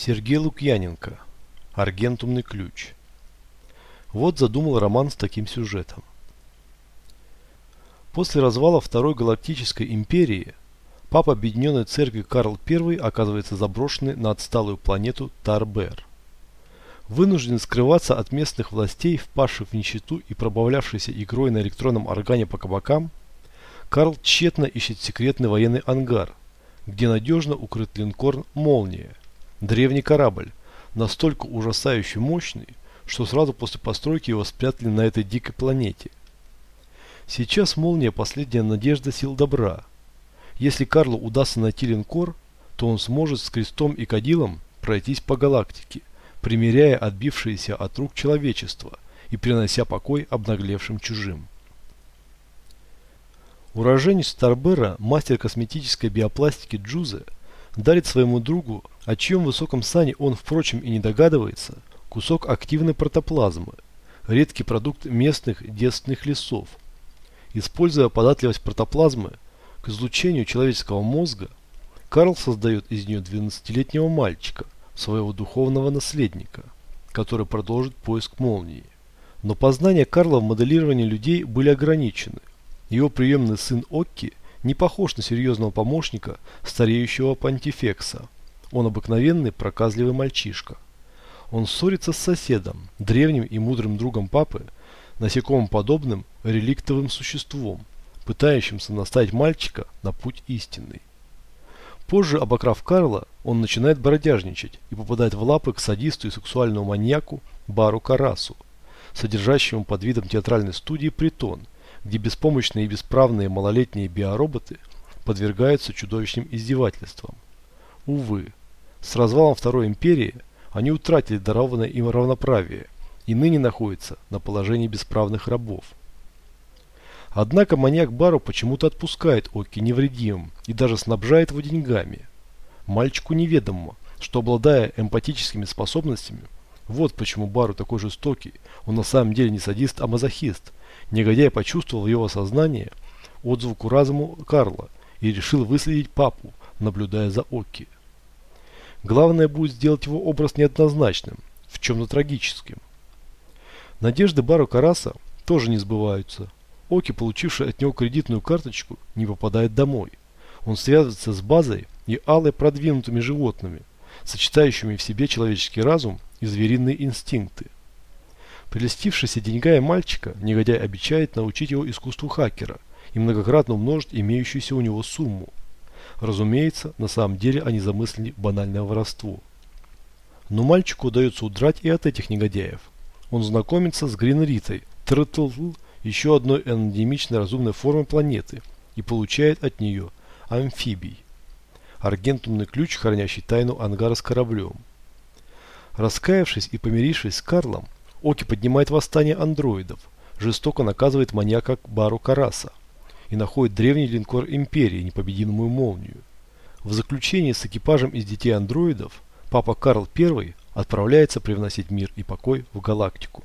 Сергей Лукьяненко. Аргентумный ключ. Вот задумал роман с таким сюжетом. После развала Второй Галактической империи папа Объединенной Церкви Карл I оказывается заброшенный на отсталую планету Тарбер. Вынужден скрываться от местных властей, впавших в нищету и пробавлявшийся игрой на электронном органе по кабакам, Карл тщетно ищет секретный военный ангар, где надежно укрыт линкор «Молния», древний корабль, настолько ужасающе мощный, что сразу после постройки его спрятали на этой дикой планете. Сейчас «Молния» – последняя надежда сил добра. Если Карлу удастся найти линкор, то он сможет с крестом и кадилом пройтись по галактике, примеряя отбившиеся от рук человечества и принося покой обнаглевшим чужим. Уроженец Старбера, мастер косметической биопластики Джузе, дарит своему другу, о чьем высоком сане он, впрочем, и не догадывается, кусок активной протоплазмы, редкий продукт местных девственных лесов. Используя податливость протоплазмы к излучению человеческого мозга, Карл создает из нее 12-летнего мальчика – своего духовного наследника, который продолжит поиск молнии. Но познания Карла в моделировании людей были ограничены. Его приемный сын Окки не похож на серьезного помощника стареющего понтифекса. Он обыкновенный проказливый мальчишка. Он ссорится с соседом, древним и мудрым другом папы, насекомым подобным реликтовым существом, пытающимся наставить мальчика на путь истинный. Позже, обокрав Карла, он начинает бродяжничать и попадает в лапы к садисту и сексуальному маньяку Бару Карасу, содержащему под видом театральной студии притон, где беспомощные и бесправные малолетние биороботы подвергаются чудовищным издевательствам. Увы, с развалом Второй империи они утратили дарованное им равноправие и ныне находятся на положении бесправных рабов. Однако маньяк Бару почему-то отпускает Оки невредимым и даже снабжает его деньгами. Мальчику неведомо, что обладая эмпатическими способностями, вот почему Бару такой жестокий, он на самом деле не садист, а мазохист. Негодяй почувствовал в его сознании отзвуку разуму Карла и решил выследить папу, наблюдая за Оки. Главное будет сделать его образ неоднозначным, в чем-то трагическим. Надежды Бару Караса тоже не сбываются. Оки, получивший от него кредитную карточку, не попадает домой. Он связывается с базой и алой продвинутыми животными, сочетающими в себе человеческий разум и звериные инстинкты. Прелестившийся деньгая мальчика, негодяй обещает научить его искусству хакера и многократно умножить имеющуюся у него сумму. Разумеется, на самом деле они замыслили банальное воровство. Но мальчику удается удрать и от этих негодяев. Он знакомится с Гринритой, Тртл еще одной эндемичной разумной формы планеты и получает от нее амфибий. Аргентумный ключ, хранящий тайну ангара с кораблем. Раскаявшись и помирившись с Карлом, Оки поднимает восстание андроидов, жестоко наказывает маньяка Бару Караса и находит древний линкор Империи, непобедимую молнию. В заключении с экипажем из детей андроидов папа Карл I отправляется привносить мир и покой в галактику.